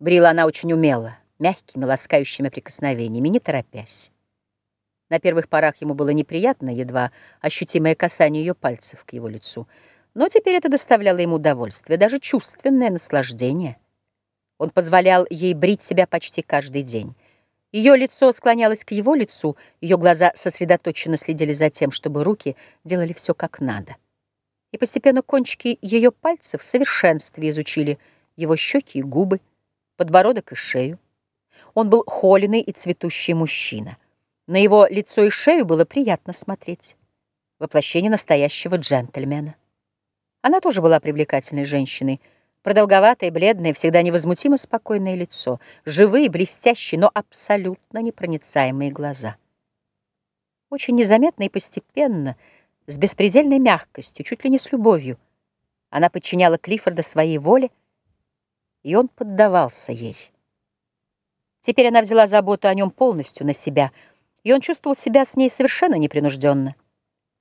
Брила она очень умело, мягкими, ласкающими прикосновениями, не торопясь. На первых порах ему было неприятно, едва ощутимое касание ее пальцев к его лицу, но теперь это доставляло ему удовольствие, даже чувственное наслаждение. Он позволял ей брить себя почти каждый день. Ее лицо склонялось к его лицу, ее глаза сосредоточенно следили за тем, чтобы руки делали все как надо. И постепенно кончики ее пальцев в совершенстве изучили его щеки и губы, подбородок и шею. Он был холеный и цветущий мужчина. На его лицо и шею было приятно смотреть. Воплощение настоящего джентльмена. Она тоже была привлекательной женщиной. Продолговатое, бледное, всегда невозмутимо спокойное лицо, живые, блестящие, но абсолютно непроницаемые глаза. Очень незаметно и постепенно, с беспредельной мягкостью, чуть ли не с любовью, она подчиняла Клиффорда своей воле, и он поддавался ей. Теперь она взяла заботу о нем полностью на себя, и он чувствовал себя с ней совершенно непринужденно.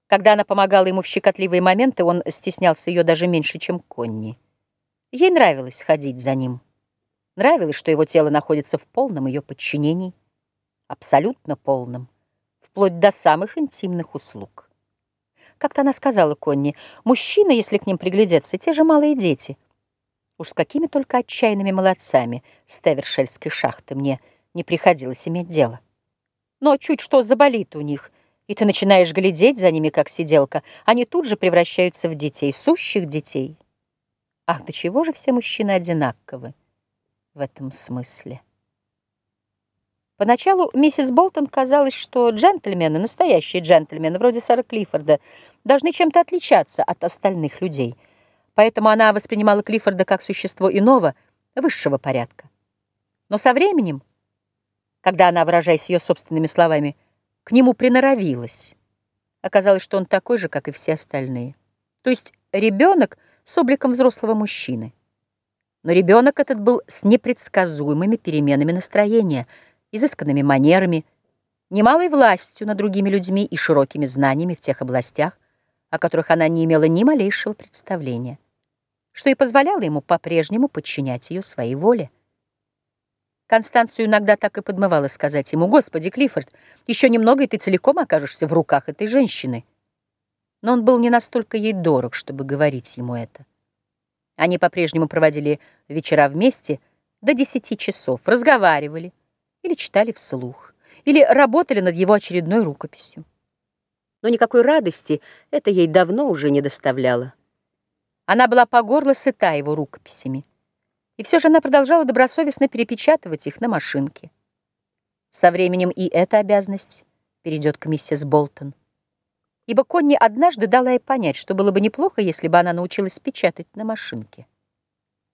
Когда она помогала ему в щекотливые моменты, он стеснялся ее даже меньше, чем Конни. Ей нравилось ходить за ним. Нравилось, что его тело находится в полном ее подчинении, абсолютно полном, вплоть до самых интимных услуг. Как-то она сказала Конни, мужчины, если к ним приглядеться, те же малые дети — Уж с какими только отчаянными молодцами с Тевершельской шахты мне не приходилось иметь дело. Но чуть что заболит у них, и ты начинаешь глядеть за ними, как сиделка, они тут же превращаются в детей, сущих детей. Ах, до чего же все мужчины одинаковы в этом смысле? Поначалу миссис Болтон казалось, что джентльмены, настоящие джентльмены, вроде сэра Клиффорда, должны чем-то отличаться от остальных людей — поэтому она воспринимала Клиффорда как существо иного, высшего порядка. Но со временем, когда она, выражаясь ее собственными словами, к нему приноровилась, оказалось, что он такой же, как и все остальные. То есть ребенок с обликом взрослого мужчины. Но ребенок этот был с непредсказуемыми переменами настроения, изысканными манерами, немалой властью над другими людьми и широкими знаниями в тех областях, о которых она не имела ни малейшего представления что и позволяло ему по-прежнему подчинять ее своей воле. Констанцию иногда так и подмывало сказать ему, «Господи, Клиффорд, еще немного, и ты целиком окажешься в руках этой женщины». Но он был не настолько ей дорог, чтобы говорить ему это. Они по-прежнему проводили вечера вместе до десяти часов, разговаривали или читали вслух, или работали над его очередной рукописью. Но никакой радости это ей давно уже не доставляло. Она была по горло сыта его рукописями. И все же она продолжала добросовестно перепечатывать их на машинке. Со временем и эта обязанность перейдет к миссис Болтон. Ибо Конни однажды дала ей понять, что было бы неплохо, если бы она научилась печатать на машинке.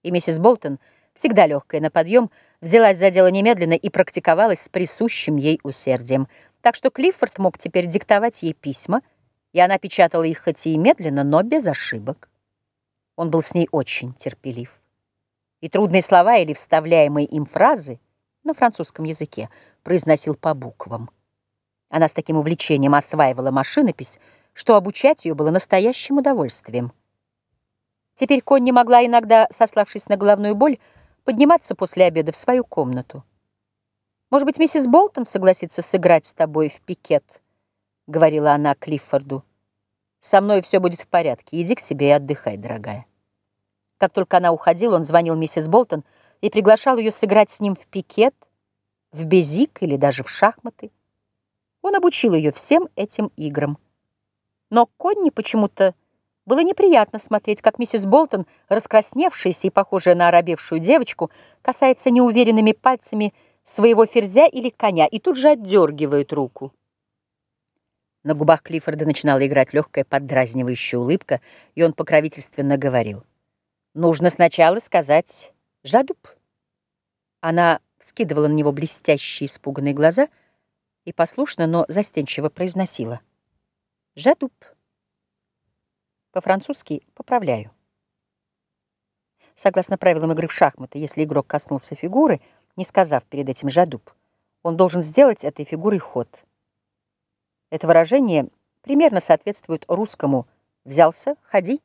И миссис Болтон, всегда легкая на подъем, взялась за дело немедленно и практиковалась с присущим ей усердием. Так что Клиффорд мог теперь диктовать ей письма, и она печатала их хоть и медленно, но без ошибок. Он был с ней очень терпелив. И трудные слова или вставляемые им фразы на французском языке произносил по буквам. Она с таким увлечением осваивала машинопись, что обучать ее было настоящим удовольствием. Теперь Конни могла иногда, сославшись на головную боль, подниматься после обеда в свою комнату. «Может быть, миссис Болтон согласится сыграть с тобой в пикет?» — говорила она Клиффорду. Со мной все будет в порядке. Иди к себе и отдыхай, дорогая. Как только она уходила, он звонил миссис Болтон и приглашал ее сыграть с ним в пикет, в безик или даже в шахматы. Он обучил ее всем этим играм. Но Конни почему-то было неприятно смотреть, как миссис Болтон, раскрасневшаяся и похожая на оробевшую девочку, касается неуверенными пальцами своего ферзя или коня и тут же отдергивает руку. На губах Клиффорда начинала играть легкая поддразнивающая улыбка, и он покровительственно говорил. «Нужно сначала сказать «жадуб». Она вскидывала на него блестящие испуганные глаза и послушно, но застенчиво произносила. «Жадуб». По-французски «поправляю». Согласно правилам игры в шахматы, если игрок коснулся фигуры, не сказав перед этим «жадуб», он должен сделать этой фигурой ход — это выражение примерно соответствует русскому «взялся, ходи».